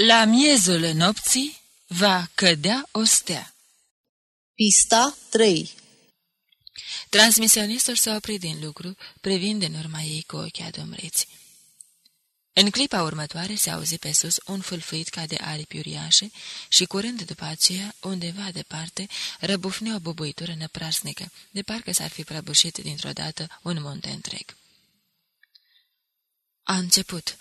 La miezul nopții va cădea o stea. Pista 3 Transmisionistul s-a oprit din lucru, privind în urma ei cu ochii adumreți. În clipa următoare se auzi pe sus un fâlfâit ca de aripi uriașe și curând după aceea, undeva departe, răbufne o bubuitură năprasnică, de parcă s-ar fi prăbușit dintr-o dată un munte întreg. A început,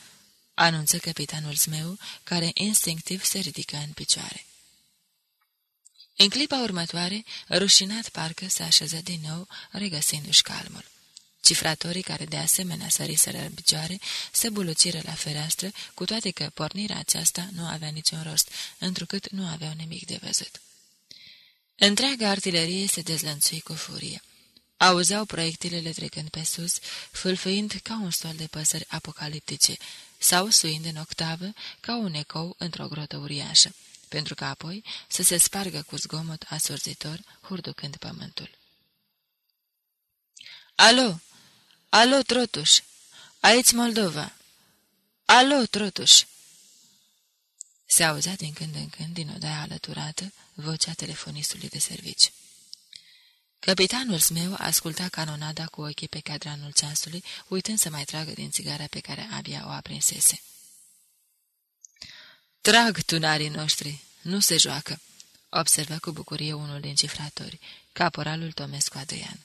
anunță capitanul zmeu, care instinctiv se ridică în picioare. În clipa următoare, rușinat parcă s-a așezat din nou, regăsindu-și calmul. Cifratorii care de asemenea săriseră în picioare se buluciră la fereastră, cu toate că pornirea aceasta nu avea niciun rost, întrucât nu aveau nimic de văzut. Întreaga artilerie se dezlănțui cu furie. Auzeau proiectilele trecând pe sus, fâlfâind ca un stol de păsări apocaliptice, sau suind în octavă ca un ecou într-o grotă uriașă, pentru că apoi să se spargă cu zgomot asurzitor, hurducând pământul. Alo! Alo, Trotuș! Aici Moldova! Alo, Trotuș! Se auzea din când în când, din odaia alăturată, vocea telefonistului de servici. Capitanul meu asculta canonada cu ochii pe cadranul ceasului, uitând să mai tragă din țigara pe care abia o aprinsese. Trag tunarii noștri, nu se joacă, observă cu bucurie unul din cifratori, caporalul Tomescu Adrian.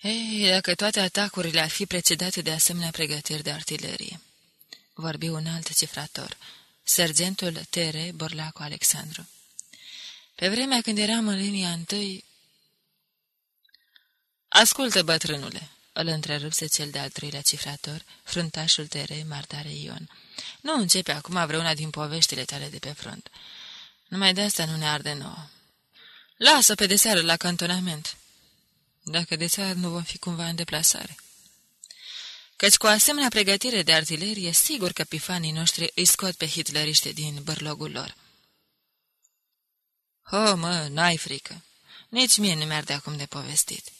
Ei, dacă toate atacurile ar fi precedate de asemenea pregătiri de artilerie. Vorbi un alt cifrator, sergentul Tere Borlacu Alexandru. Pe vremea când eram în linia întâi... Ascultă, bătrânule, îl întrerupse cel de-al treilea cifrator, fruntașul Tere Martare Ion. Nu începe acum vreuna din poveștile tale de pe front. Numai de asta nu ne arde nouă. Lasă pe deseară la cantonament dacă de țară nu vom fi cumva în deplasare. Căci cu asemenea pregătire de artilerie, sigur că pifanii noștri îi scot pe hitleriște din bărlogul lor. Ho, mă, n-ai frică. Nici mie nu mi-ar de acum de povestit.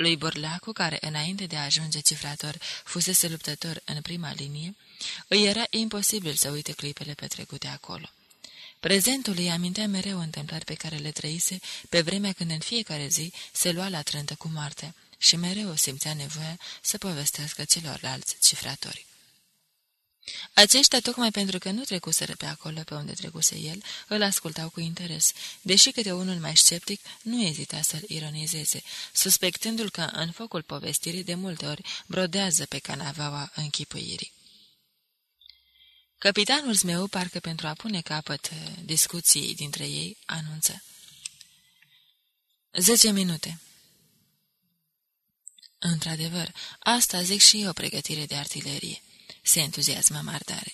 Lui Burlacu, care înainte de a ajunge cifrator fusese luptător în prima linie, îi era imposibil să uite clipele petrecute acolo. Prezentul îi amintea mereu întâmplări pe care le trăise pe vremea când în fiecare zi se lua la trântă cu moarte și mereu simțea nevoia să povestească celorlalți cifratori. Aceștia, tocmai pentru că nu trecuseră pe acolo pe unde trecuse el, îl ascultau cu interes, deși câte unul mai sceptic nu ezita să-l ironizeze, suspectându-l că în focul povestirii de multe ori brodează pe canavaua închipuirii. Capitanul zmeu, parcă pentru a pune capăt uh, discuției dintre ei, anunță. Zece minute. Într-adevăr, asta zic și eu pregătire de artilerie. Se entuziasmă mardare.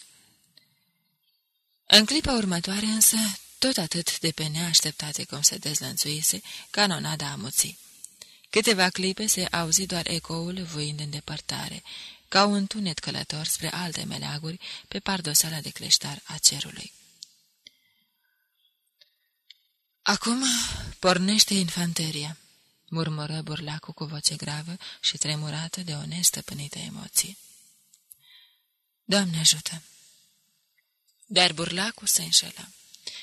În clipa următoare însă, tot atât de pe neașteptate cum se dezlănțuise, canonada amuții. Câteva clipe se auzi doar ecoul voind în depărtare, ca un tunet călător spre alte meleaguri pe pardosala de cleștar a cerului. Acum pornește infanteria, murmură burlacul cu voce gravă și tremurată de o nestăpânită emoție. Doamne ajută! Dar burlacul se înșelă.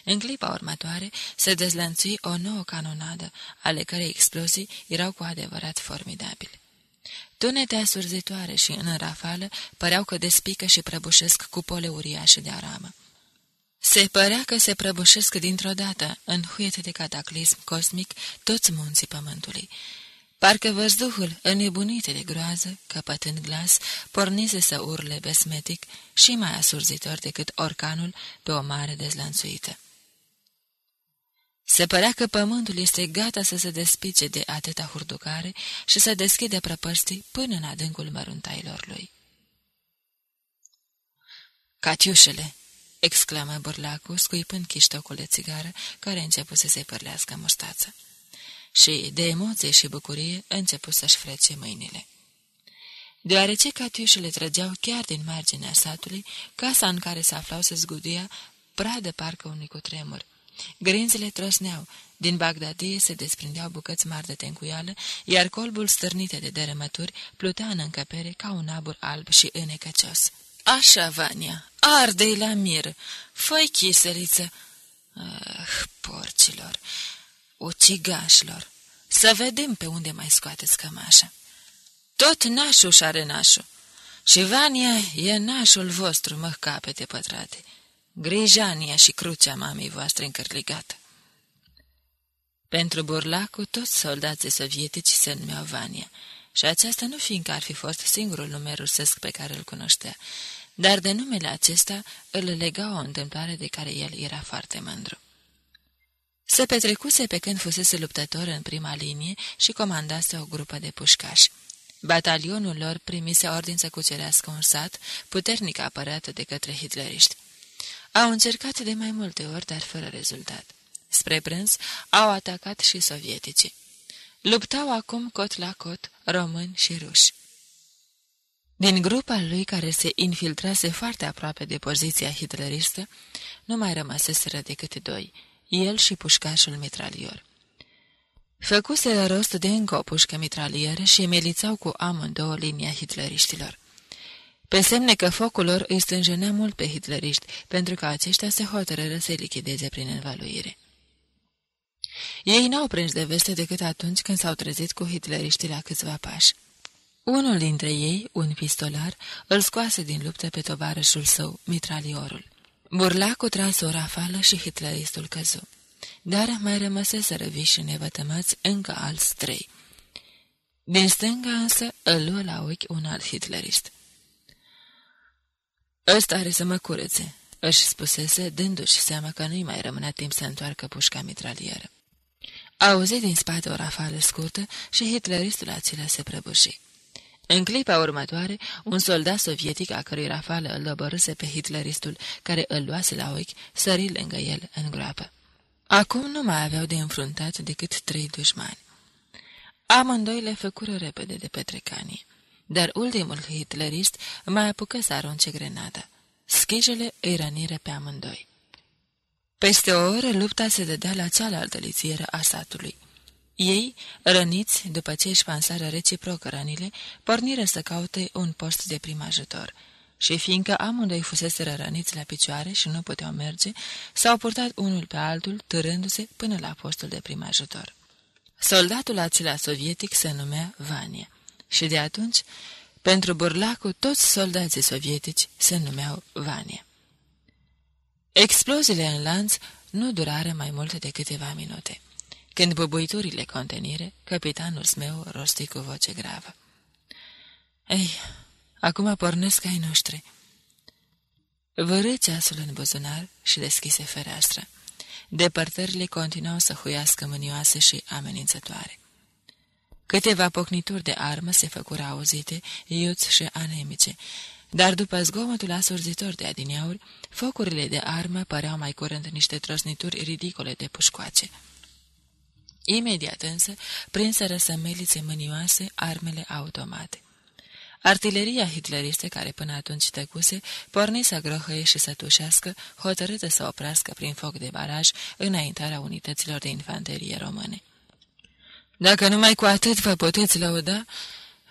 În clipa următoare se dezlănțui o nouă canonadă, ale cărei explozii erau cu adevărat formidabile. Tunete asurzitoare și în rafală păreau că despică și prăbușesc cupole uriașe de aramă. Se părea că se prăbușesc dintr-o dată, în huiete de cataclism cosmic, toți munții pământului. Parcă văzduhul, înnebunit de groază, căpătând glas, pornise să urle besmetic și mai asurzitor decât orcanul pe o mare dezlănțuită. Se părea că pământul este gata să se despice de atâta hurducare și să deschide prăpăstii până în adâncul măruntailor lui. Catiușele! exclamă burlacul, scuipând chiștocul de țigară, care început să se părlească mustață. Și, de emoție și bucurie, început să-și frece mâinile. Deoarece catiușele trăgeau chiar din marginea satului, casa în care se aflau se zguduia pradă parcă unui cutremur, Grinzile trosneau, din Bagdadie se desprindeau bucăți mari de tencuială, iar colbul stârnite de dărâmături plutea în încăpere ca un abur alb și înecăcios. Așa, Vania, arde la mir, fă chiseliță. Ah, porcilor, ucigașilor, să vedem pe unde mai scoateți cămașa. Tot nașul și are nașul. Și Vania e nașul vostru, mă capete pătrate. Grijania și crucea mamei voastre încărligată. Pentru Burlacu, toți soldații sovietici se numeau Vania, și aceasta nu fiindcă ar fi fost singurul nume rusesc pe care îl cunoștea, dar de numele acesta îl lega o întâmplare de care el era foarte mândru. Se petrecuse pe când fusese luptător în prima linie și comandase o grupă de pușcași. Batalionul lor primise ordin să cucerească un sat, puternic apărat de către hitleriști. Au încercat de mai multe ori, dar fără rezultat. Spre prânz, au atacat și sovieticii. Luptau acum cot la cot români și ruși. Din grupa lui care se infiltrase foarte aproape de poziția hitleristă, nu mai rămăseseră decât doi, el și pușcașul mitralior. Făcuse rost de încă o pușcă mitralieră și milițau cu amândouă linia hitleriștilor. Pe semne că focul lor îi stânjenea mult pe hitleriști, pentru că aceștia se hotărără să-i lichideze prin învaluire. Ei n-au prins de veste decât atunci când s-au trezit cu hitleriștii la câțiva pași. Unul dintre ei, un pistolar, îl scoase din luptă pe tovarășul său, mitraliorul. Burlacul trase o rafală și hitleristul căzu. Dar mai rămăseseră viși nevătămați încă alți trei. Din stânga însă îl luă la ochi un alt hitlerist. Ăsta are să mă curețe, își spusese, dându-și seama că nu-i mai rămânea timp să întoarcă pușca mitralieră. Auzi din spate o rafală scurtă și hitleristul acela se prăbuși. În clipa următoare, un soldat sovietic a cărui rafală îl dobărâse pe hitleristul care îl luase la ochi, sări lângă el în groapă. Acum nu mai aveau de înfruntat decât trei dușmani. Amândoi le făcură repede de petrecanie, dar ultimul hitlerist mai apucă să arunce grenada. Schijele îi rănire pe amândoi. Peste o oră, lupta se dădea la cealaltă lițieră a satului. Ei, răniți, după ce își pansară reciproc rănile, porniră să caute un post de prim ajutor. Și fiindcă amândoi fusese răniți la picioare și nu puteau merge, s-au purtat unul pe altul, târându-se până la postul de prim ajutor. Soldatul acela sovietic se numea Vania și de atunci, pentru Burlacu, toți soldații sovietici se numeau Vania. Exploziile în lanț nu durară mai mult de câteva minute. Când bubuiturile contenire, capitanul meu rosti cu voce gravă. Ei, acum pornesc ai noștri. Vără ceasul în buzunar și deschise fereastră. Depărtările continuau să huiască mânioase și amenințătoare. Câteva pocnituri de armă se făcură auzite, iuți și anemice, dar după zgomotul asurzitor de adineauri, focurile de armă păreau mai curând niște trosnituri ridicole de pușcoace. Imediat însă, prinseră să melițe mânioase armele automate. Artileria hitleriste, care până atunci tăcuse, porni să grohăie și să tușească, hotărâtă să oprească prin foc de baraj înaintarea unităților de infanterie române. Dacă numai cu atât vă puteți lăuda,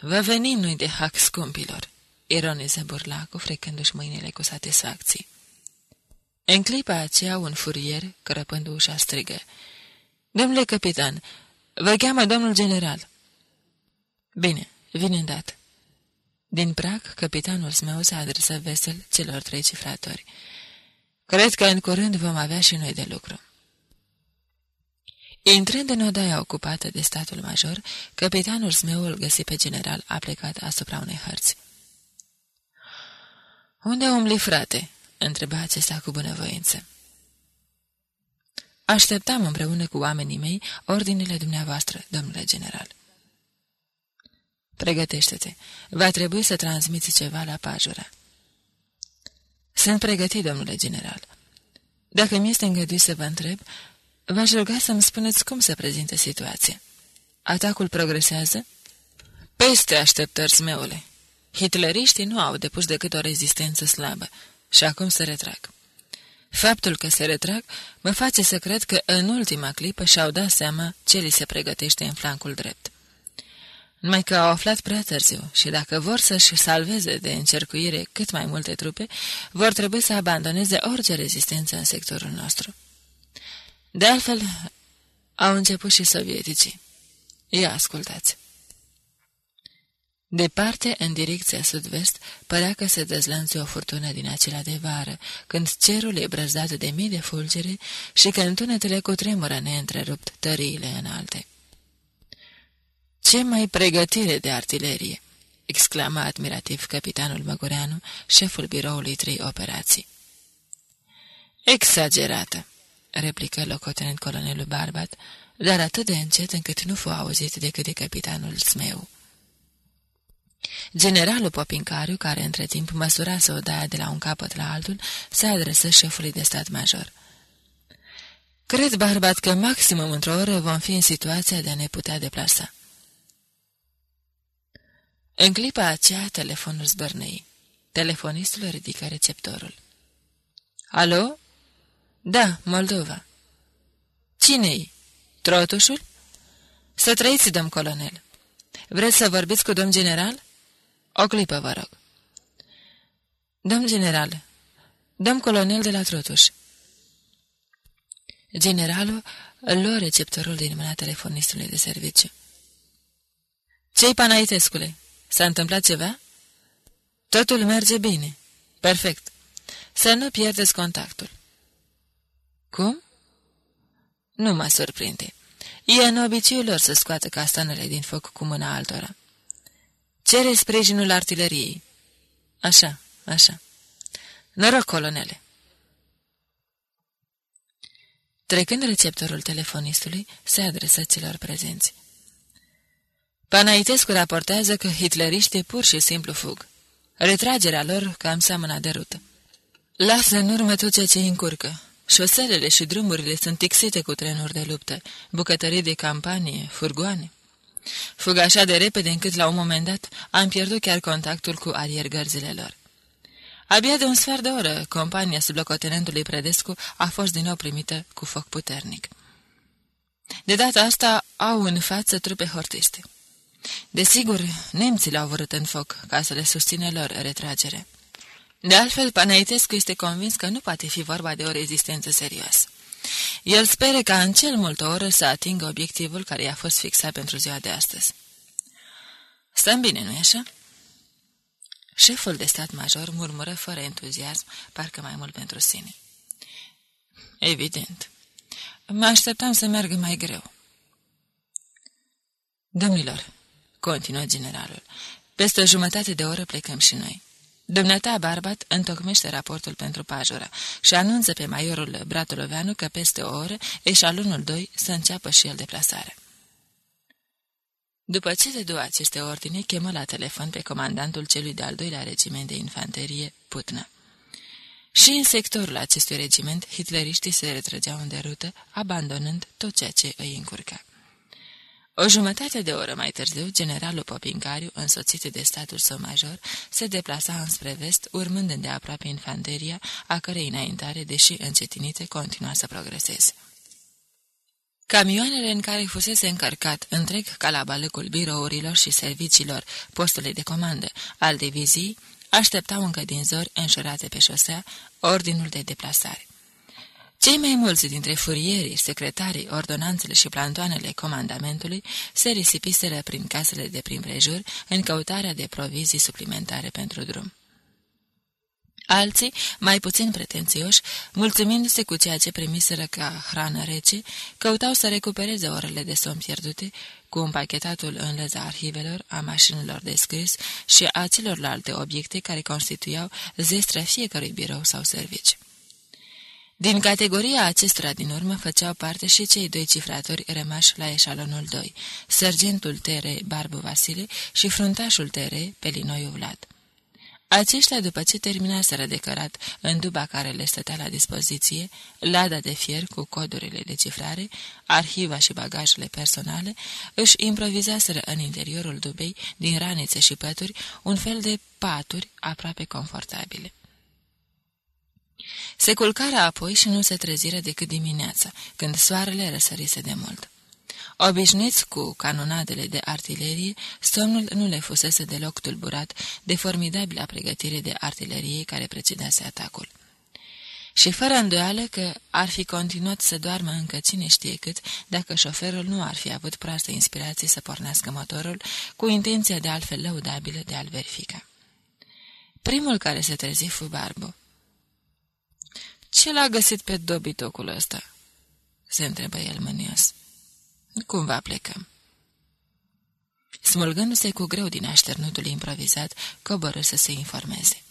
vă venim noi de hac scumpilor, ironiză Burlacu, frecându-și mâinile cu satisfacție. În clipa aceea, un furier, crăpând ușa, strigă, Domnule capitan, vă cheamă domnul general." Bine, vin îndată." Din prag, capitanul meu se adresă vesel celor trei cifratori. Cred că în curând vom avea și noi de lucru." Intrând în odaia ocupată de statul major, capitanul meu îl găsi pe general aplecat asupra unei hărți. Unde umbli, frate?" întreba acesta cu bunăvoință. Așteptam împreună cu oamenii mei ordinele dumneavoastră, domnule general. Pregătește-te. Va trebui să transmiți ceva la pajura. Sunt pregătit, domnule general. Dacă mi este îngăduit să vă întreb, v-aș ruga să-mi spuneți cum se prezintă situația. Atacul progresează? Peste așteptări, smeule. Hitleriștii nu au depus decât o rezistență slabă și acum se retrag. Faptul că se retrag mă face să cred că în ultima clipă și-au dat seama ce li se pregătește în flancul drept. numai că au aflat prea târziu și dacă vor să-și salveze de încercuire cât mai multe trupe, vor trebui să abandoneze orice rezistență în sectorul nostru. De altfel, au început și sovieticii. Ia ascultați! Departe, în direcția sud-vest, părea că se dezlănțui o furtună din acela de vară, când cerul e brăzdat de mii de fulgere și când tunetele cu tremură neîntrerupt tăriile înalte. Ce mai pregătire de artilerie!" exclama admirativ capitanul Măgureanu, șeful biroului trei operații. Exagerată, replică locotenent colonelul Barbat, dar atât de încet încât nu fu auzit decât de capitanul Smeu. Generalul Popincariu, care între timp măsura să o daia de la un capăt la altul, se adresă șefului de stat major. Cred, Barbat, că maximum într-o oră vom fi în situația de a ne putea deplasa. În clipa aceea, telefonul zbărnei. Telefonistul ridică receptorul. Alo? Da, Moldova. Cine-i? Trotușul? Să trăiți, domn colonel. Vreți să vorbiți cu domn general? O clipă, vă rog. Domn general, domn colonel de la Trotuș. Generalul luă receptorul din mâna telefonistului de serviciu. Ce-i, Panaitescule? S-a întâmplat ceva? Totul merge bine. Perfect. Să nu pierdeți contactul. Cum? Nu mă surprinde. E în obiceiul lor să scoată castanele din foc cu mâna altora. Cere sprijinul artileriei. Așa, așa. Noroc, colonele. Trecând receptorul telefonistului, se adresă celor prezenți. Panaitescu raportează că hitleriștii pur și simplu fug. Retragerea lor cam seamănă de rută. Lasă în urmă tot ceea ce încurcă. Șoselele și drumurile sunt tixite cu trenuri de luptă, bucătării de campanie, furgoane. Fug așa de repede încât la un moment dat am pierdut chiar contactul cu ariergărzile lor. Abia de un sfert de oră, compania sub locotenentului Predescu a fost din nou primită cu foc puternic. De data asta au în față trupe hortiste. Desigur, nemții le-au vrut în foc ca să le susțină lor retragere. De altfel, Panaitescu este convins că nu poate fi vorba de o rezistență serioasă. El speră ca în cel mult o oră să atingă obiectivul care i-a fost fixat pentru ziua de astăzi. Stăm bine, nu-i așa? Șeful de stat major murmură fără entuziasm, parcă mai mult pentru sine. Evident. Mă așteptam să meargă mai greu. Domnilor, continuă generalul, peste o jumătate de oră plecăm și noi. Dumneata Barbat întocmește raportul pentru pajura și anunță pe maiorul Bratuloveanu că peste o oră eșalonul 2 să înceapă și el deplasarea. După ce se două aceste ordine, chemă la telefon pe comandantul celui de-al doilea regiment de infanterie, Putnă. Și în sectorul acestui regiment, hitleriștii se retrăgeau în derută, abandonând tot ceea ce îi încurca. O jumătate de oră mai târziu, generalul Popincariu, însoțit de statul său major, se deplasa înspre vest, urmând îndeaproape infanteria, a cărei înaintare, deși încetinită, continua să progreseze. Camioanele în care fusese încărcat întreg calabalăcul birourilor și serviciilor postului de comandă al divizii, așteptau încă din zori, înșurate pe șosea, ordinul de deplasare. Cei mai mulți dintre furierii, secretarii, ordonanțele și plantoanele comandamentului se risipiseră prin casele de prin prejur în căutarea de provizii suplimentare pentru drum. Alții, mai puțin pretențioși, mulțumindu-se cu ceea ce primiseră ca hrană rece, căutau să recupereze orele de somn pierdute cu împachetatul în lăza arhivelor, a mașinilor de scris și a celorlalte obiecte care constituiau zestrea fiecărui birou sau serviciu. Din categoria acestora din urmă făceau parte și cei doi cifratori rămași la eșalonul 2, sergentul Tere Barbu Vasile și fruntașul Tere Pelinoiu Vlad. Aceștia, după ce terminaseră de cărat în duba care le stătea la dispoziție, lada de fier cu codurile de cifrare, arhiva și bagajele personale, își improvizaseră în interiorul dubei, din ranițe și pături, un fel de paturi aproape confortabile. Se culcară apoi și nu se treziră decât dimineața, când soarele răsărise de mult. Obișnuiți cu canonadele de artilerie, somnul nu le fusese deloc tulburat de formidabila pregătire de artilerie care precedase atacul. Și fără îndoială că ar fi continuat să doarmă încă cine știe cât dacă șoferul nu ar fi avut proastă inspirație să pornească motorul cu intenția de altfel lăudabilă de a-l verifica. Primul care se trezi fu Barbu. Ce l-a găsit pe dobitocul ăsta?" se întrebă el mânios. Cum va plecăm? Smulgându-se cu greu din așternutul improvizat, coborâ să se informeze.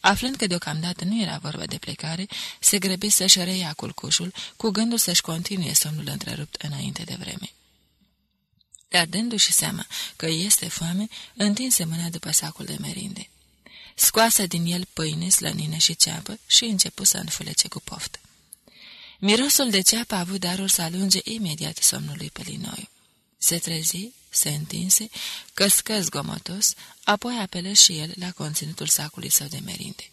Aflând că deocamdată nu era vorba de plecare, se grăbi să-și reia culcușul, cu gândul să-și continue somnul întrerupt înainte de vreme. Dar dându-și seama că este foame, întinse mâna după sacul de merinde. Scoase din el pâine, slănină și ceapă și începu să înfulece cu poftă. Mirosul de ceapă a avut darul să alunge imediat somnului pe linoiu. Se trezi, se întinse, căscă zgomotos, apoi apelă și el la conținutul sacului său de merinde.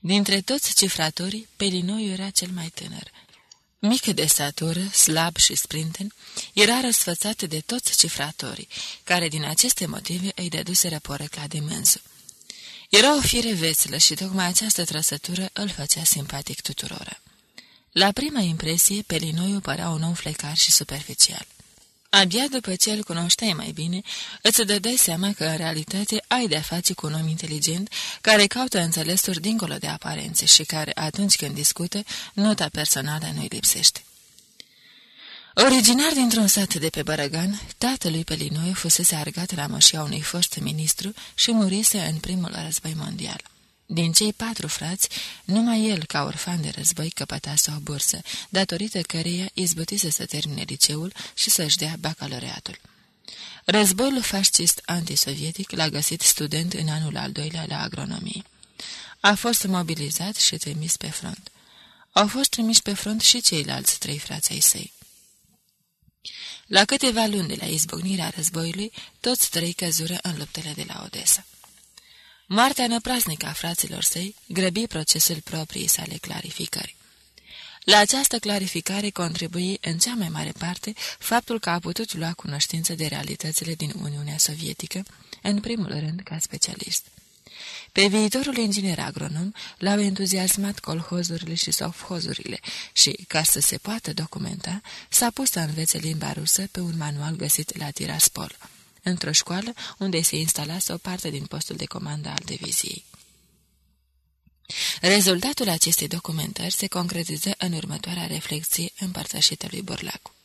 Dintre toți cifratorii, Pelinoiu era cel mai tânăr. Mic de statură, slab și sprinten, era răsfățat de toți cifratorii, care din aceste motive îi dăduseră porecla de mânzu. Era o fire veselă și tocmai această trăsătură îl făcea simpatic tuturora. La prima impresie, Pelinoiu părea un om flecar și superficial. Abia după ce îl cunoșteai mai bine, îți dădeai seama că în realitate ai de-a face cu un om inteligent care caută înțelesuri dincolo de aparențe și care, atunci când discută, nota personală nu-i lipsește. Originar dintr-un sat de pe Bărăgan, tatălui Pelinoiu fusese argat la mășia unui fost ministru și murise în primul război mondial. Din cei patru frați, numai el, ca orfan de război, căpătase o bursă, datorită căreia izbătise să termine liceul și să-și dea bacalaureatul. Războiul fascist antisovietic l-a găsit student în anul al doilea la agronomie. A fost mobilizat și trimis pe front. Au fost trimiși pe front și ceilalți trei frați ai săi. La câteva luni de la izbucnirea războiului, toți trei căzură în luptele de la Odessa. Moartea năprasnică a fraților săi grăbi procesul proprii sale clarificări. La această clarificare contribuie în cea mai mare parte faptul că a putut lua cunoștință de realitățile din Uniunea Sovietică, în primul rând ca specialist. Pe viitorul inginer agronom l-au entuziasmat colhozurile și sovhozurile și, ca să se poată documenta, s-a pus să învețe limba rusă pe un manual găsit la Tiraspol într-o școală unde se instalase o parte din postul de comandă al diviziei. Rezultatul acestei documentări se concretiză în următoarea reflexie împărtășită lui Borlacu.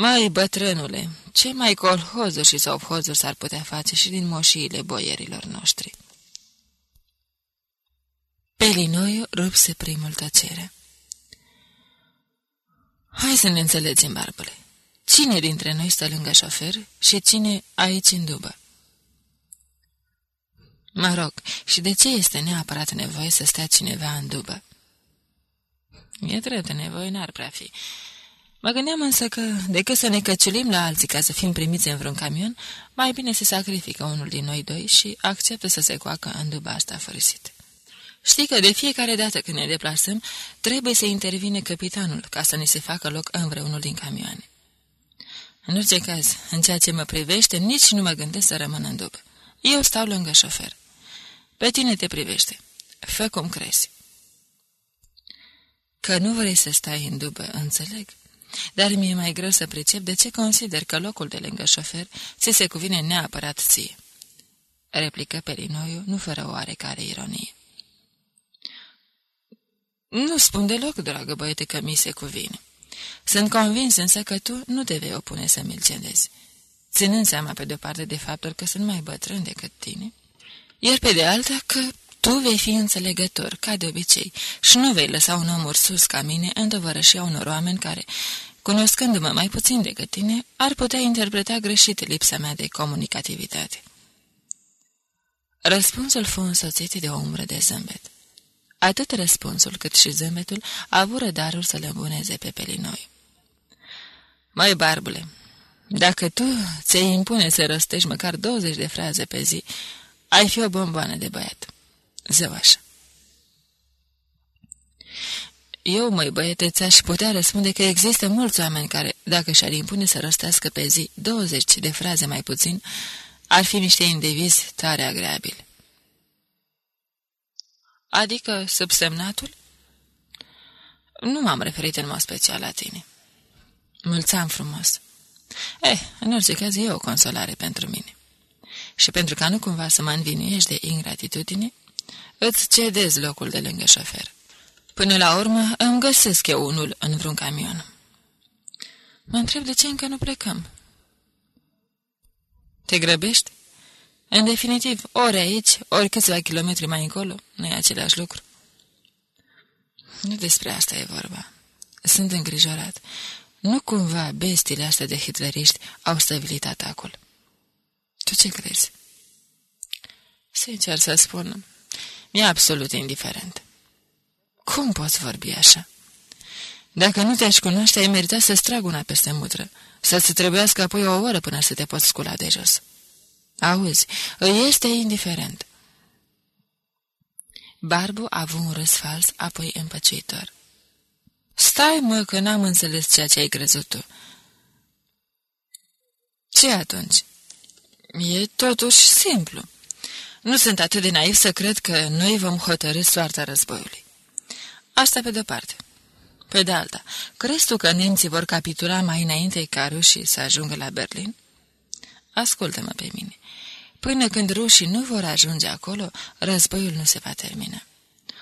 Mai bătrânule, ce mai colhozuri și sovhozuri s-ar putea face și din moșiile boierilor noștri? Pelinoiu rupse primul tăcere. Hai să ne înțelegem, barbule. Cine dintre noi stă lângă șofer și cine aici în dubă? Mă rog, și de ce este neapărat nevoie să stea cineva în dubă? E drept, nevoie n-ar prea fi. Mă gândeam însă că, decât să ne căciulim la alții ca să fim primiți în vreun camion, mai bine se sacrifică unul din noi doi și acceptă să se coacă în duba asta fărâsit. Știi că de fiecare dată când ne deplasăm, trebuie să intervine capitanul ca să ne se facă loc în vreunul din camioane. În orice caz, în ceea ce mă privește, nici nu mă gândesc să rămân în dubă. Eu stau lângă șofer. Pe tine te privește. Fă cum crezi. Că nu vrei să stai în dubă, înțeleg. Dar mi-e mai greu să pricep de ce consider că locul de lângă șofer ți se cuvine neapărat ție. Replică Perinoiu, nu fără oarecare ironie. Nu spun deloc, dragă băiete, că mi se cuvine. Sunt convins însă că tu nu te vei opune să mi-l cedezi, ținând seama pe de-o parte de faptul că sunt mai bătrân decât tine, iar pe de alta că tu vei fi înțelegător, ca de obicei, și nu vei lăsa un om sus ca mine în tovărășia unor oameni care, cunoscându-mă mai puțin decât tine, ar putea interpreta greșit lipsa mea de comunicativitate. Răspunsul fu însoțit de o umbră de zâmbet. Atât răspunsul cât și zâmbetul avură darul să le îmbuneze pe pelinoi. Mai barbule, dacă tu ți-ai impune să răstești măcar 20 de fraze pe zi, ai fi o bomboană de băiat. Zău așa. Eu, măi băiete, ți-aș putea răspunde că există mulți oameni care, dacă și-ar impune să rostească pe zi 20 de fraze mai puțin, ar fi niște indivizi tare agreabili. Adică subsemnatul? Nu m-am referit în mod special la tine. Mulțam frumos. Eh, în orice caz e o consolare pentru mine. Și pentru ca nu cumva să mă învinuiești de ingratitudine, îți cedez locul de lângă șofer. Până la urmă îmi găsesc eu unul în vreun camion. Mă întreb de ce încă nu plecăm. Te grăbești? În definitiv, ori aici, ori câțiva kilometri mai încolo, nu e același lucru. Nu despre asta e vorba. Sunt îngrijorat. Nu cumva bestiile astea de hitleriști au stabilit atacul. Tu ce crezi? Sincer să spun, mi-e absolut indiferent. Cum poți vorbi așa? Dacă nu te-aș cunoaște, ai meritat să-ți trag una peste mutră, să-ți trebuiască apoi o oră până să te poți scula de jos. Auzi, îi este indiferent. Barbu a avut un râs fals, apoi împăciuitor. Stai, mă, că n-am înțeles ceea ce ai crezut tu. Ce atunci? E totuși simplu. Nu sunt atât de naiv să cred că noi vom hotărâ soarta războiului. Asta pe de-o parte. Pe de alta, crezi tu că nemții vor capitula mai înainte ca rușii să ajungă la Berlin? Ascultă-mă pe mine. Până când rușii nu vor ajunge acolo, războiul nu se va termina.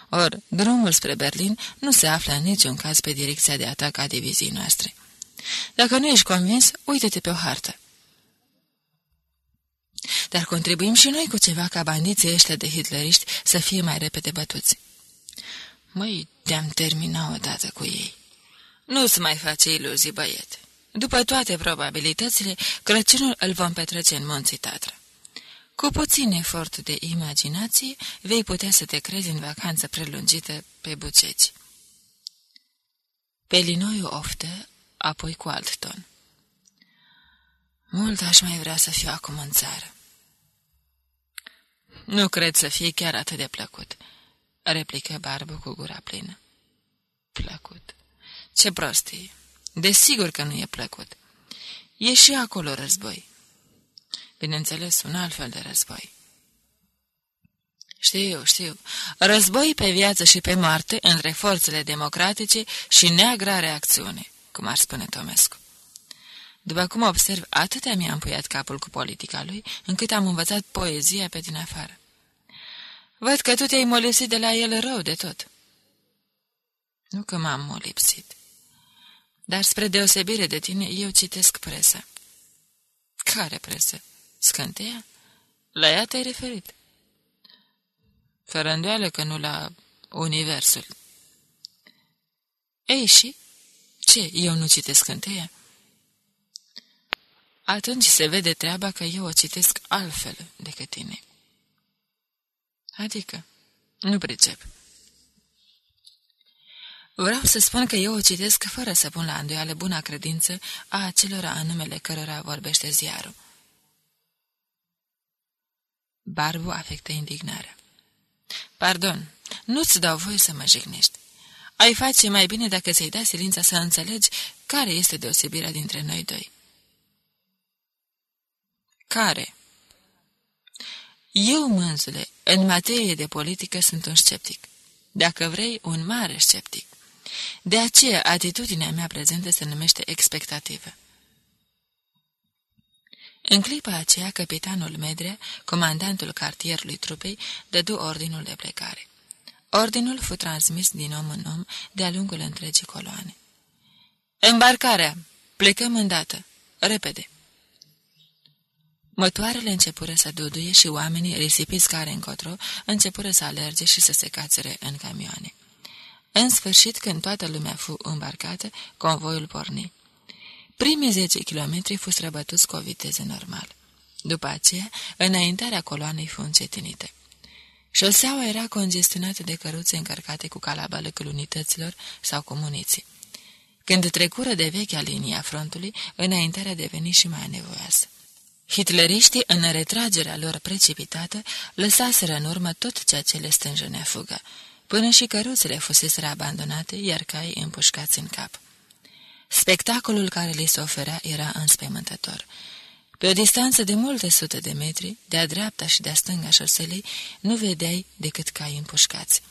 Or, drumul spre Berlin nu se află în niciun caz pe direcția de atac a diviziei noastre. Dacă nu ești convins, uite-te pe o hartă. Dar contribuim și noi cu ceva ca bandiții ăștia de hitleriști să fie mai repede bătuți. Măi, te-am terminat odată cu ei. Nu-ți mai face iluzii, băiete. După toate probabilitățile, Crăciunul îl vom petrece în munții Tatra. Cu puțin efort de imaginație, vei putea să te crezi în vacanță prelungită pe buceci. Pelinoiu oftă, apoi cu alt ton. Mult aș mai vrea să fiu acum în țară. Nu cred să fie chiar atât de plăcut, replică Barbu cu gura plină. Plăcut. Ce prostie! Desigur că nu e plăcut. E și acolo război. Bineînțeles, un alt fel de război. Știu, știu. Război pe viață și pe moarte între forțele democratice și neagra reacțiune, cum ar spune Tomescu. După cum observ, atâtea mi-a împuiat capul cu politica lui, încât am învățat poezia pe din afară. Văd că tu te-ai molipsit de la el rău de tot. Nu că m-am molipsit. Dar spre deosebire de tine, eu citesc presă. Care presă? Scânteia? La ea te-ai referit. Fără îndoială că nu la Universul. Ei, și? Ce, eu nu citesc scânteia? Atunci se vede treaba că eu o citesc altfel decât tine. Adică, nu pricep. Vreau să spun că eu o citesc fără să pun la îndoială buna credință a acelora în numele cărora vorbește ziarul. Barbu afectă indignarea. Pardon, nu-ți dau voie să mă jignești. Ai face mai bine dacă ți-ai da silința să înțelegi care este deosebirea dintre noi doi. Care? Eu, mânzule, în materie de politică sunt un sceptic. Dacă vrei, un mare sceptic. De aceea, atitudinea mea prezentă se numește expectativă. În clipa aceea, capitanul Medrea, comandantul cartierului trupei, dădu ordinul de plecare. Ordinul fu transmis din om în om de-a lungul întregii coloane. Embarcarea! Plecăm îndată! Repede! Mătoarele începură să duduie și oamenii, risipiți care încotro, începură să alerge și să se cațere în camioane. În sfârșit, când toată lumea fu îmbarcată, convoiul porni. Primii zece kilometri fu străbătuți cu o viteză normală. După aceea, înaintarea coloanei fu încetinită. Șoseaua era congestionată de căruțe încărcate cu calabalăcul unităților sau cu muniții. Când trecură de vechea linie a frontului, înaintarea deveni și mai nevoiasă. Hitleriștii, în retragerea lor precipitată, lăsaseră în urmă tot ceea ce le stânjenea fuga, până și căruțele fusese abandonate, iar cai împușcați în cap. Spectacolul care li se oferea era înspăimântător. Pe o distanță de multe sute de metri, de-a dreapta și de-a stânga șoselei, nu vedeai decât cai împușcați.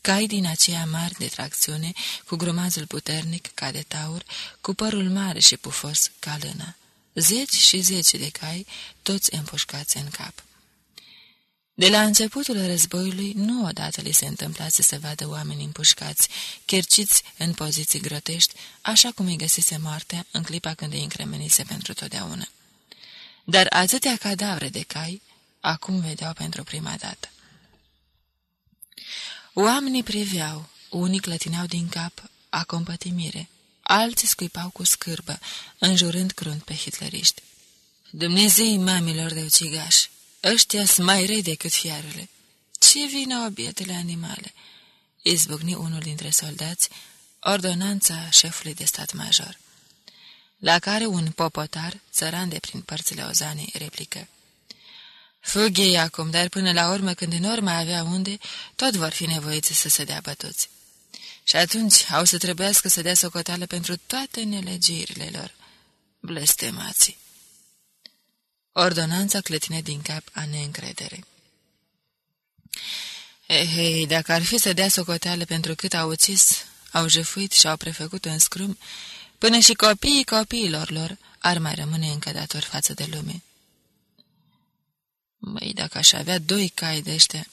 Cai din aceea mari de tracțiune, cu grumazul puternic ca de taur, cu părul mare și pufos ca lână. Zeci și zeci de cai, toți împușcați în cap. De la începutul războiului, nu odată li se întâmplase să vadă oameni împușcați, cherciți în poziții grotești, așa cum îi găsise moartea în clipa când îi încremenise pentru totdeauna. Dar atâtea cadavre de cai, acum vedeau pentru prima dată. Oamenii priveau, unii clătineau din cap, a compătimire, alții scuipau cu scârbă, înjurând crunt pe hitleriști. Dumnezei mamilor de ucigași, ăștia sunt mai răi decât fiarele. Ce vină au bietele animale? Izbucni unul dintre soldați, ordonanța șefului de stat major. La care un popotar, țăran de prin părțile ozanei, replică. Fug ei acum, dar până la urmă, când în urmă avea unde, tot vor fi nevoiți să se dea bătuți. Și atunci au să trebuiască să dea socoteală pentru toate nelegirile lor. Blestemații! Ordonanța clătine din cap a neîncredere. Ehei, eh, dacă ar fi să dea socoteală pentru cât au ucis, au jefuit și au prefăcut în scrum, până și copiii copiilor lor ar mai rămâne încă dator față de lume. Măi, dacă aș avea doi cai de ăștia,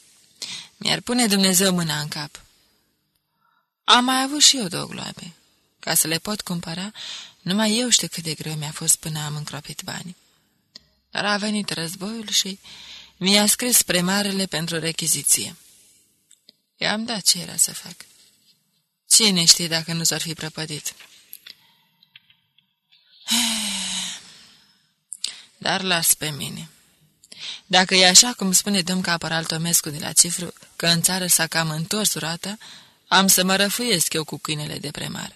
mi-ar pune Dumnezeu mâna în cap. Am mai avut și eu două gloabe. Ca să le pot cumpăra, numai eu știu cât de greu mi-a fost până am încropit bani. Dar a venit războiul și mi-a scris spre marele pentru rechiziție. I-am dat ce era să fac. Cine știe dacă nu s-ar fi prăpădit? Dar las pe mine. Dacă e așa cum spune domn caporal Tomescu de la cifru, că în țară s-a cam întors roata, am să mă răfuiesc eu cu câinele de premar.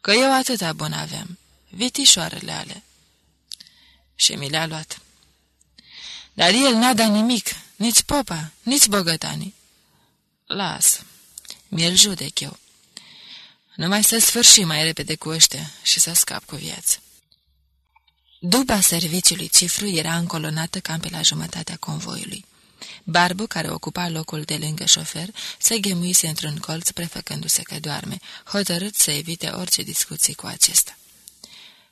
Că eu atâta bun aveam, vitișoarele ale. Și mi le-a luat. Dar el n-a dat nimic, nici popa, nici bogătanii. Las, mi-l judec eu. Numai să sfârșim mai repede cu ăștia și să scap cu viață. Duba serviciului cifru era încolonată cam pe la jumătatea convoiului. Barbu, care ocupa locul de lângă șofer, se ghemuise într-un colț prefăcându-se că doarme, hotărât să evite orice discuții cu acesta.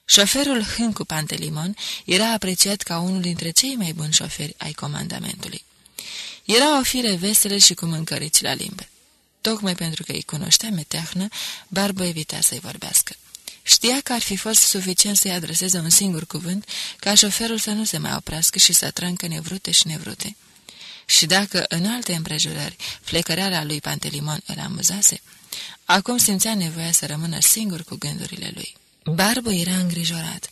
Șoferul Hâncu Pantelimon era apreciat ca unul dintre cei mai buni șoferi ai comandamentului. Era o fire veselă și cu mâncărici la limbă. Tocmai pentru că îi cunoștea meteahnă, Barbu evita să-i vorbească. Știa că ar fi fost suficient să-i adreseze un singur cuvânt, ca șoferul să nu se mai oprească și să trâncă nevrute și nevrute. Și dacă, în alte împrejurări, flecăreala lui Pantelimon îl amuzase, acum simțea nevoia să rămână singur cu gândurile lui. Barbu era îngrijorat.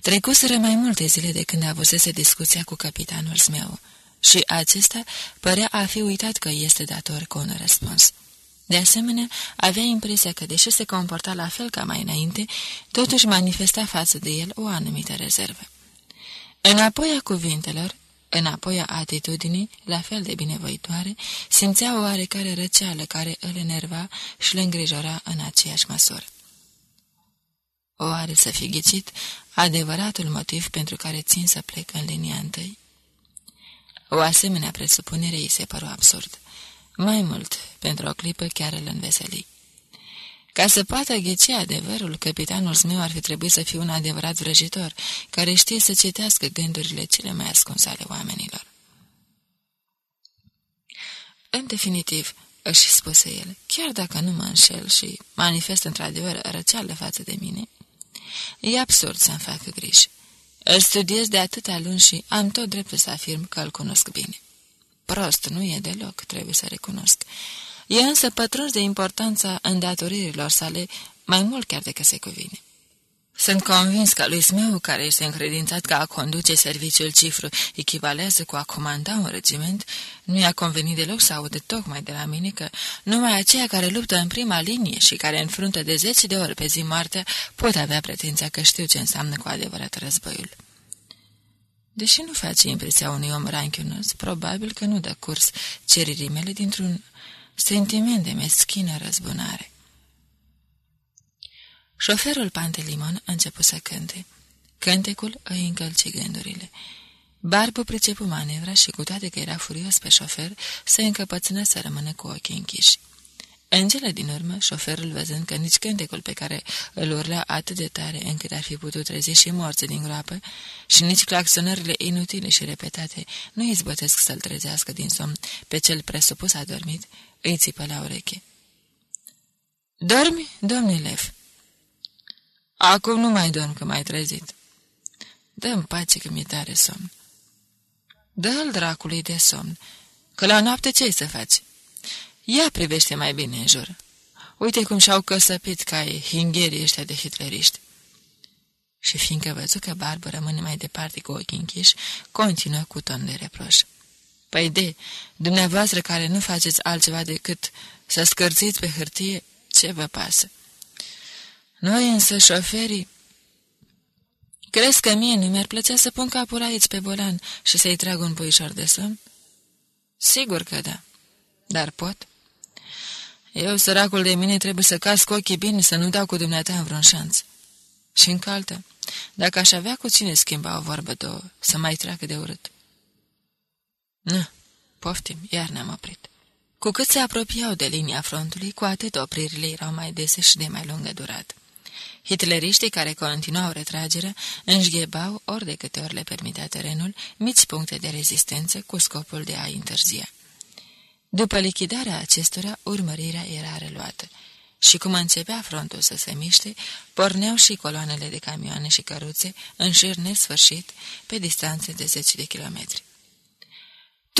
Trecuseră mai multe zile de când avusese discuția cu capitanul Smeu și acesta părea a fi uitat că este dator cu un răspuns. De asemenea, avea impresia că, deși se comporta la fel ca mai înainte, totuși manifesta față de el o anumită rezervă. Înapoi a cuvintelor, înapoi a atitudinii, la fel de binevoitoare, simțea o oarecare răceală care îl enerva și îl îngrijora în aceeași măsură. Oare să fi ghicit adevăratul motiv pentru care țin să plec în linia întâi? O asemenea presupunere îi se păru absurd. Mai mult, pentru o clipă chiar îl înveseli. Ca să poată ghici adevărul, capitanul meu ar fi trebuit să fie un adevărat vrăjitor, care știe să citească gândurile cele mai ascunse ale oamenilor. În definitiv, își spuse el, chiar dacă nu mă înșel și manifest într-adevăr răceală față de mine, e absurd să-mi facă griji. Îl studiez de atâtea luni și am tot dreptul să afirm că îl cunosc bine. Prost nu e deloc, trebuie să recunosc. E însă pătruns de importanța îndatoririlor sale mai mult chiar decât se cuvine. Sunt convins că lui Smeu, care este încredințat că a conduce serviciul cifru echivalează cu a comanda un regiment, nu i-a convenit deloc să audă tocmai de la mine că numai aceia care luptă în prima linie și care înfruntă de zeci de ori pe zi moartea pot avea pretenția că știu ce înseamnă cu adevărat războiul. Deși nu face impresia unui om ranchiunos, probabil că nu dă curs cererii mele dintr-un sentiment de meschină răzbunare. Șoferul Pantelimon a început să cânte. Cântecul îi încălci gândurile. Barbu pricepu manevra și cu toate că era furios pe șofer, se încăpățână să rămână cu ochii închiși. În cele din urmă, șoferul văzând că nici cântecul pe care îl urla atât de tare încât ar fi putut trezi și morți din groapă, și nici claxonările inutile și repetate nu izbătesc să-l trezească din somn pe cel presupus adormit, îi țipă la ureche. Dormi, domnule Lev?" Acum nu mai dorm că mai trezit." Dă-mi pace că mi-e tare somn." Dă-l dracului de somn, că la noapte ce să faci?" Ia privește mai bine în jur. Uite cum și-au căsăpit ca hingherii ăștia de hitleriști. Și fiindcă văzu că barbă rămâne mai departe cu ochii închiși, continuă cu ton de reproș. Păi de, dumneavoastră care nu faceți altceva decât să scârțiți pe hârtie, ce vă pasă? Noi însă, șoferii, crezi că mie nu mi-ar plăcea să pun capul aici pe volan și să-i trag un puișor de somn? Sigur că da, dar pot. Eu, săracul de mine, trebuie să casc ochii bine, să nu dau cu dumneata în vreun șanț. Și încaltă, dacă aș avea cu cine schimba o vorbă două, să mai treacă de urât. Nu, poftim, iar ne-am oprit. Cu cât se apropiau de linia frontului, cu atât opririle erau mai dese și de mai lungă durată. Hitleriștii care continuau retragerea înșghebau, ori de câte ori le permitea terenul, mici puncte de rezistență cu scopul de a interzia. După lichidarea acestora, urmărirea era reluată. Și cum începea frontul să se miște, porneau și coloanele de camioane și căruțe în șir nesfârșit, pe distanțe de zeci de kilometri.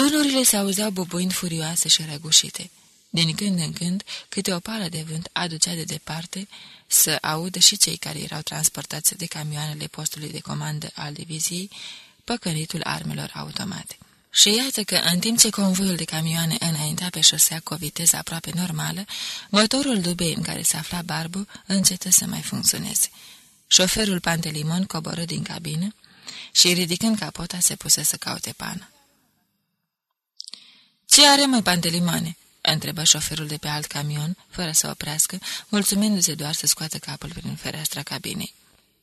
Tunurile se auzeau bubuind furioase și răgușite. Din când în când, câte o pală de vânt aducea de departe să audă și cei care erau transportați de camioanele postului de comandă al diviziei, păcăritul armelor automate. Și iată că, în timp ce convoiul de camioane înaintea pe șosea cu o viteză aproape normală, motorul dubei în care se afla Barbu încetă să mai funcționeze. Șoferul Pantelimon coboră din cabină și, ridicând capota, se puse să caute pană. Ce are, măi, Pantelimoane?" întrebă șoferul de pe alt camion, fără să oprească, mulțumindu-se doar să scoată capul prin fereastra cabinei.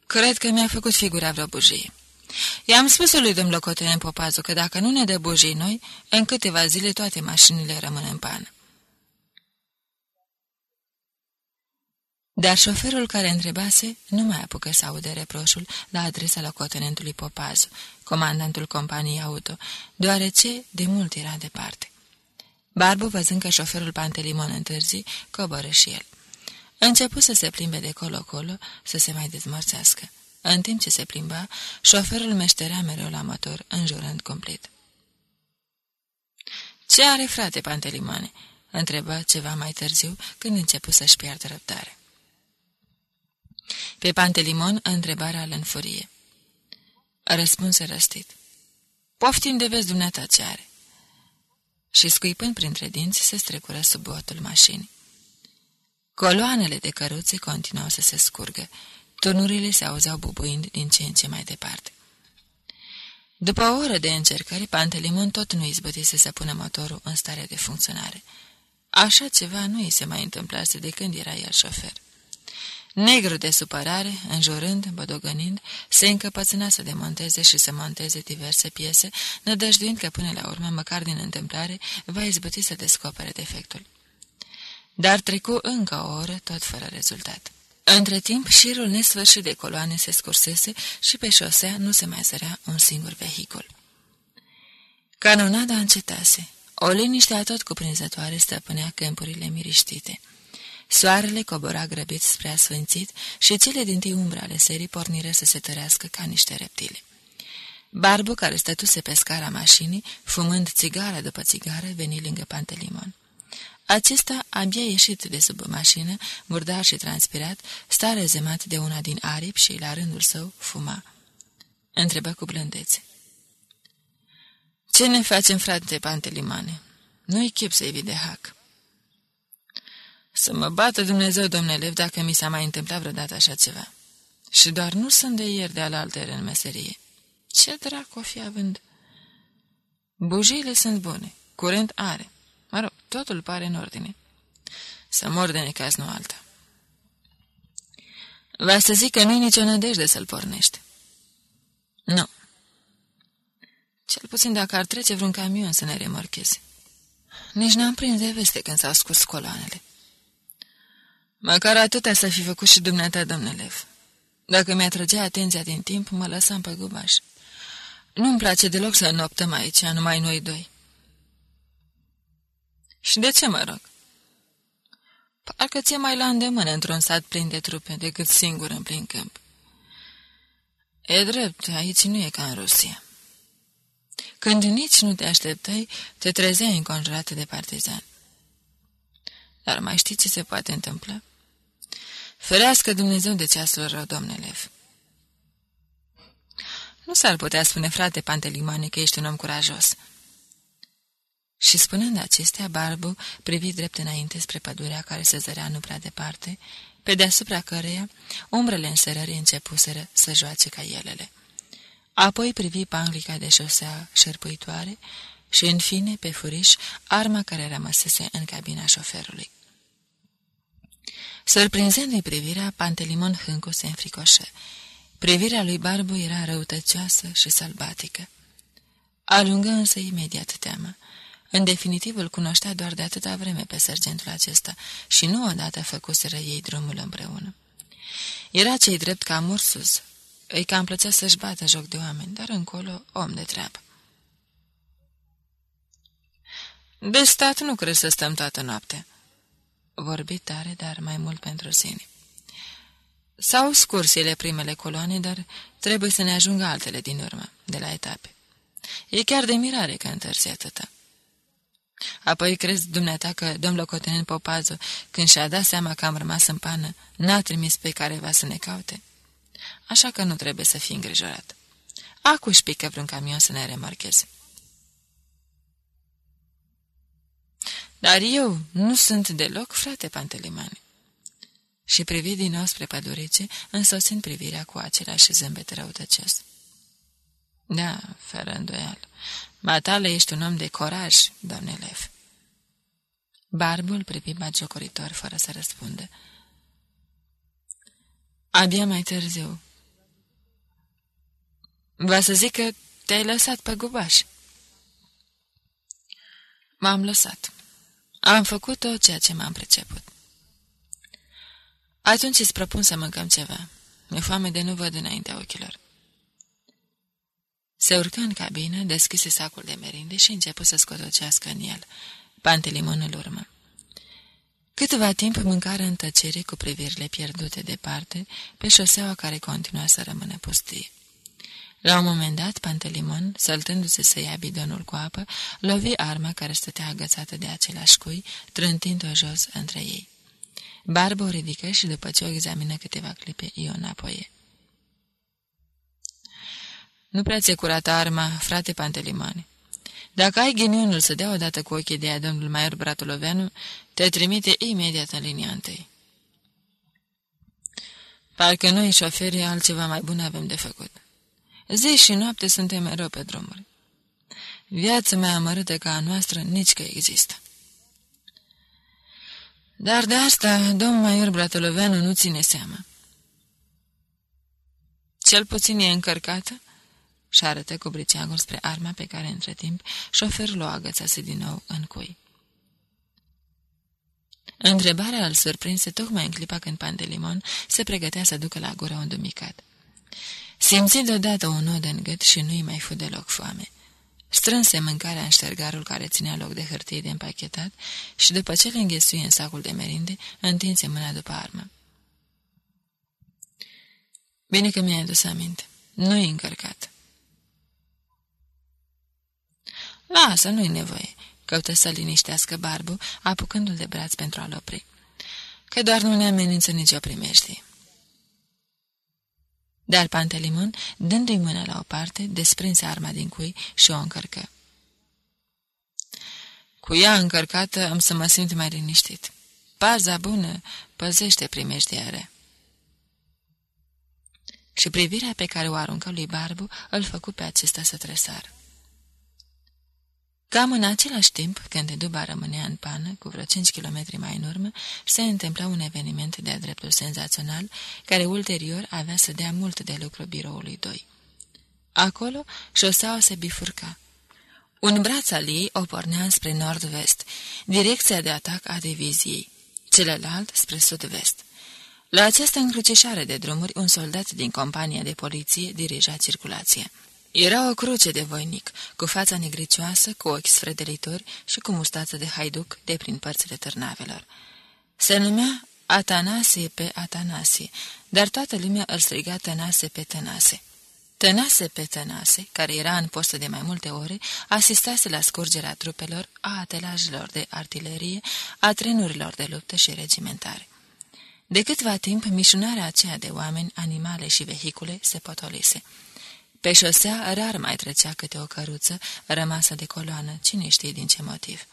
Cred că mi-a făcut figura vreo bujie." I-am spus lui domn locotenent Popazu că dacă nu ne dă bujii noi, în câteva zile toate mașinile rămân în pană. Dar șoferul care întrebase nu mai apucă să aude reproșul la adresa locotenentului Popazu, comandantul companiei auto, deoarece de mult era departe. Barbu, văzând că șoferul Pantelimon întârzi, coboră și el. Începu să se plimbe de colo-colo, să se mai dezmorțească. În timp ce se plimba, șoferul meșterea mereu la motor, înjurând cumplit. Ce are, frate, Pantelimane?" întrebă ceva mai târziu, când începu să-și piardă răbdare. Pe Pantelimon întrebarea îl înfurie. Răspunse răstit. Poftim de vezi dumneata ce are. Și scuipând printre dinți, se strecură sub botul mașinii. Coloanele de căruțe continuau să se scurgă, Turnurile se auzeau bubuind din ce în ce mai departe. După o oră de încercări, Pantelimon tot nu izbătise să pună motorul în stare de funcționare. Așa ceva nu îi se mai întâmplase de când era el șofer. Negru de supărare, înjurând, bădogănind, se încăpățâna să demonteze și să monteze diverse piese, nădăjduind că până la urmă, măcar din întâmplare, va izbuti să descopere defectul. Dar trecu încă o oră, tot fără rezultat. Între timp, șirul nesfârșit de coloane se scursese și pe șosea nu se mai zărea un singur vehicul. Canonada încetase. O liniște tot cuprinzătoare stăpânea câmpurile miriștite. Soarele cobora grăbit spre asfânțit și cele din tii umbre ale serii pornire să se tărească ca niște reptile. Barbu, care stătuse pe scara mașinii, fumând țigară după țigară, veni lângă Pantelimon. Acesta, abia ieșit de sub mașină, murdar și transpirat, sta rezemat de una din aripi și, la rândul său, fuma. Întrebă cu blândețe. Ce ne facem, frate Pantelimane? Nu-i chip să-i vii de hac." Să mă bată Dumnezeu, domnule, dacă mi s-a mai întâmplat vreodată așa ceva. Și doar nu sunt de ieri de alaltă în meserie. Ce dracu o fi având? Bujiile sunt bune, curent are. Mă rog, totul pare în ordine. Să mor de necaz, nu alta. Va să zic că nu-i nicio nădejde să-l pornești. Nu. Cel puțin dacă ar trece vreun camion să ne remorcheze. Nici n-am prins de veste când s-au scurs coloanele. Măcar atâta să fi făcut și dumneata, domnule. Dacă mi-atrăgea atenția din timp, mă lăsam pe gubaș. Nu-mi place deloc să noptăm aici, numai noi doi. Și de ce mă rog? Parcă ți-e mai la îndemână într-un sat plin de trupe decât singur în plin câmp. E drept, aici nu e ca în Rusia. Când nici nu te așteptai, te trezeai înconjurată de partizani. Dar mai știi ce se poate întâmpla? Ferească Dumnezeu de ceasul rău, domnule. Nu s-ar putea spune, frate Pantelimane, că ești un om curajos. Și spunând acestea, Barbu privi drept înainte spre pădurea care se zărea nu prea departe, pe deasupra căreia umbrele înserării începuseră să joace ca elele. Apoi privi panglica de șosea șerpuitoare și, în fine, pe furiș, arma care rămăsese în cabina șoferului. Surprinzându-i privirea, Pantelimon Hâncu se înfricoșă. Privirea lui Barbu era răutăcioasă și sălbatică. Alungă însă imediat teamă. În definitiv îl cunoștea doar de atâta vreme pe sergentul acesta și nu odată făcuseră ei drumul împreună. Era cei drept ca Mursus. Îi cam plăcea să-și bată joc de oameni, dar încolo om de treabă. De stat nu crezi să stăm toată noaptea. Vorbi tare, dar mai mult pentru sine. S-au scurs ele primele coloane, dar trebuie să ne ajungă altele din urmă, de la etape. E chiar de mirare că întârzi atâta. Apoi crezi dumneata că domn locotenent Popazu, când și-a dat seama că am rămas în pană, n-a trimis pe careva să ne caute? Așa că nu trebuie să fii îngrijorat. Acu-și pică vreun camion să ne remarcheze. Dar eu nu sunt deloc frate Pantelimane. Și privi din nou spre pădurice, însoțind privirea cu același zâmbet răutăcios. Da, fără îndoială. Matale ești un om de coraj, doamne Lev. Barbul privi bagiocoritor fără să răspundă. Abia mai târziu. Va să zic că te-ai lăsat pe gubaș. M-am lăsat. Am făcut tot ceea ce m-am priceput. Atunci îți propun să mâncăm ceva. Mi-e foame de nu văd înaintea ochilor. Se urcă în cabină, deschise sacul de merinde și începu să scotocească în el. Pantelimon îl urmă. Câteva timp mâncare în tăcere cu privirile pierdute departe, pe șoseaua care continua să rămână pustie. La un moment dat, Pantelimon, săltându-se să ia bidonul cu apă, lovi arma care stătea agățată de același cui, trântind-o jos între ei. Barba o ridică și după ce o examină câteva clipe, i-o înapoie. Nu prea ți-e curată arma, frate Pantelimane. Dacă ai ghinionul să dea odată cu ochii de a domnul Maior Bratuloveanu, te trimite imediat în linia întâi. Parcă noi, șoferii, altceva mai bun avem de făcut. Zi și noapte suntem mereu pe drumuri. Viața mea amărâtă ca a noastră nici că există. Dar de asta domnul Maior Bratuloveanu nu ține seama. Cel puțin e încărcată și arătă cu briceagul spre arma pe care, între timp, șoferul o agățase din nou în cui. Întrebarea îl surprinse tocmai în clipa când Pandelimon se pregătea să ducă la gură un dumicat. Simți deodată un nod în gât și nu-i mai fu deloc foame. Strânse mâncarea în ștergarul care ținea loc de hârtie de împachetat și după ce le înghesuie în sacul de merinde, întinse mâna după armă. Bine că mi-ai adus aminte. Nu-i încărcat. Lasă, nu-i nevoie, căută să liniștească barbu, apucându-l de braț pentru a-l opri. Că doar nu ne amenință nicio primești. Dar Pantelimon, dându-i mâna la o parte, desprinse arma din cui și o încărcă. Cu ea încărcată am să mă simt mai liniștit. Paza bună păzește primejdiare. Și privirea pe care o aruncă lui Barbu îl făcu pe acesta să tresară. Cam în același timp, când duba rămânea în pană, cu vreo 5 km mai în urmă, se întâmpla un eveniment de-a dreptul senzațional, care ulterior avea să dea mult de lucru biroului 2. Acolo, șoseaua se bifurca. Un braț al ei o pornea spre nord-vest, direcția de atac a diviziei, celălalt spre sud-vest. La această încrucișare de drumuri, un soldat din compania de poliție dirija circulația. Era o cruce de voinic, cu fața negricioasă, cu ochi sfredelitori și cu mustață de haiduc de prin părțile târnavelor. Se numea Atanasie pe Atanasie, dar toată lumea îl striga Tănase pe Tănase. Tănase pe Tănase, care era în postă de mai multe ore, asistase la scurgerea trupelor, a atelajelor de artilerie, a trenurilor de luptă și regimentare. De câtva timp, mișunarea aceea de oameni, animale și vehicule se potolise. Pe șosea rar mai trecea câte o căruță rămasă de coloană, cine știe din ce motiv.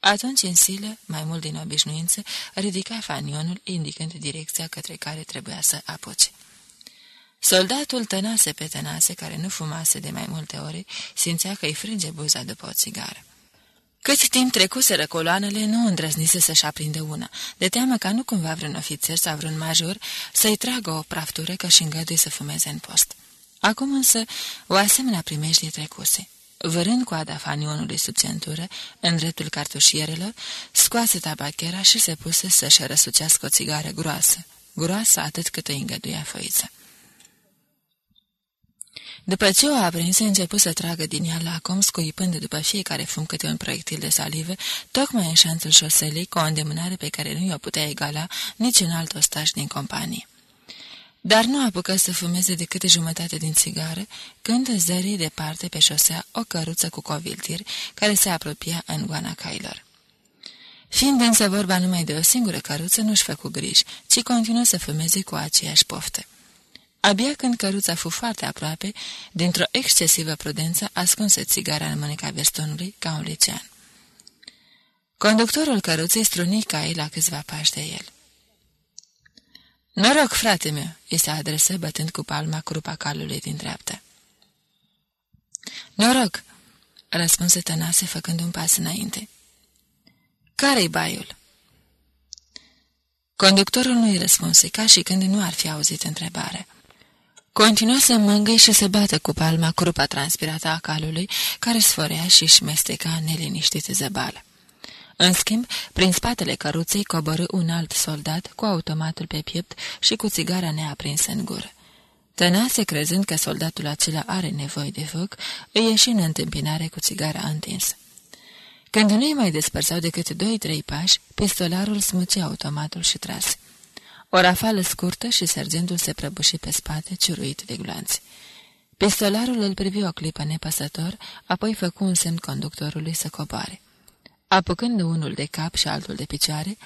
Atunci, în silă, mai mult din obișnuință, ridica fanionul, indicând direcția către care trebuia să apuce. Soldatul tănase pe tănase, care nu fumase de mai multe ore, simțea că îi frânge buza după o țigară. Cât timp trecuseră coloanele, nu îndrăznise să-și aprindă una, de teamă ca nu cumva vreun ofițer sau vreun major să-i tragă o praftură că și îngădui să fumeze în post. Acum însă o asemenea primejdie trecuse. Vărând coada fanionului sub centură, în dreptul cartușierelor, scoase tabachera și se puse să-și răsucească o țigară groasă, groasă atât cât o îngăduia făiță. După ce o aprinse, început să tragă din ea lacom, scuipând după fiecare fum câte un proiectil de salive, tocmai în șanțul șoselei, cu o îndemânare pe care nu i-o putea egala niciun alt ostaș din companie. Dar nu apucă să fumeze decât jumătate din țigară, când zării departe pe șosea o căruță cu coviltiri care se apropia în goana cailor. Fiind însă vorba numai de o singură căruță, nu-și făcu griji, ci continuă să fumeze cu aceeași poftă. Abia când căruța fu foarte aproape, dintr-o excesivă prudență, ascunse țigara în mâneca vestonului ca un licean. Conductorul căruței struni caii la câțiva pași de el. Noroc, frate meu!" îi se adresă bătând cu palma crupa calului din dreapta. Noroc!" răspunse Tănase făcând un pas înainte. Care-i baiul?" Conductorul nu-i răspunse, ca și când nu ar fi auzit întrebarea. Continuă să mângâi și să bată cu palma crupa transpirată a calului, care sfărea și își mesteca neliniștit zăbală. În schimb, prin spatele căruței coborâ un alt soldat cu automatul pe piept și cu țigara neaprinsă în gură. Tănase, crezând că soldatul acela are nevoie de foc, îi ieși în întâmpinare cu țigara întinsă. Când nu-i mai despărțau decât doi-trei pași, pistolarul smuci automatul și trase. O rafală scurtă și sergentul se prăbuși pe spate, ciuruit de glanți. Pistolarul îl privi o clipă nepăsător, apoi făcu un semn conductorului să coboare. Apucând unul de cap și altul de picioare,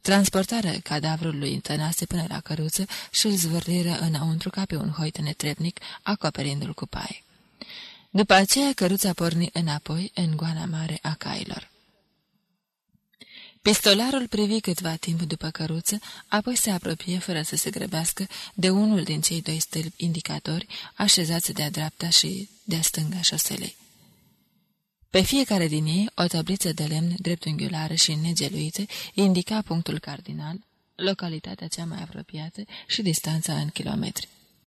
transportară cadavrul lui Tănase până la căruță și îl zvârliră înăuntru ca pe un hoit netrebnic, acoperindu-l cu paie. După aceea, căruța porni înapoi în goana mare a cailor. Pistolarul privi câtva timp după căruță, apoi se apropie fără să se grăbească de unul din cei doi stâlpi indicatori așezați de-a dreapta și de-a stânga șoselei. Pe fiecare din ei, o tabliță de lemn dreptunghiulară și negeluită indica punctul cardinal, localitatea cea mai apropiată și distanța în kilometri.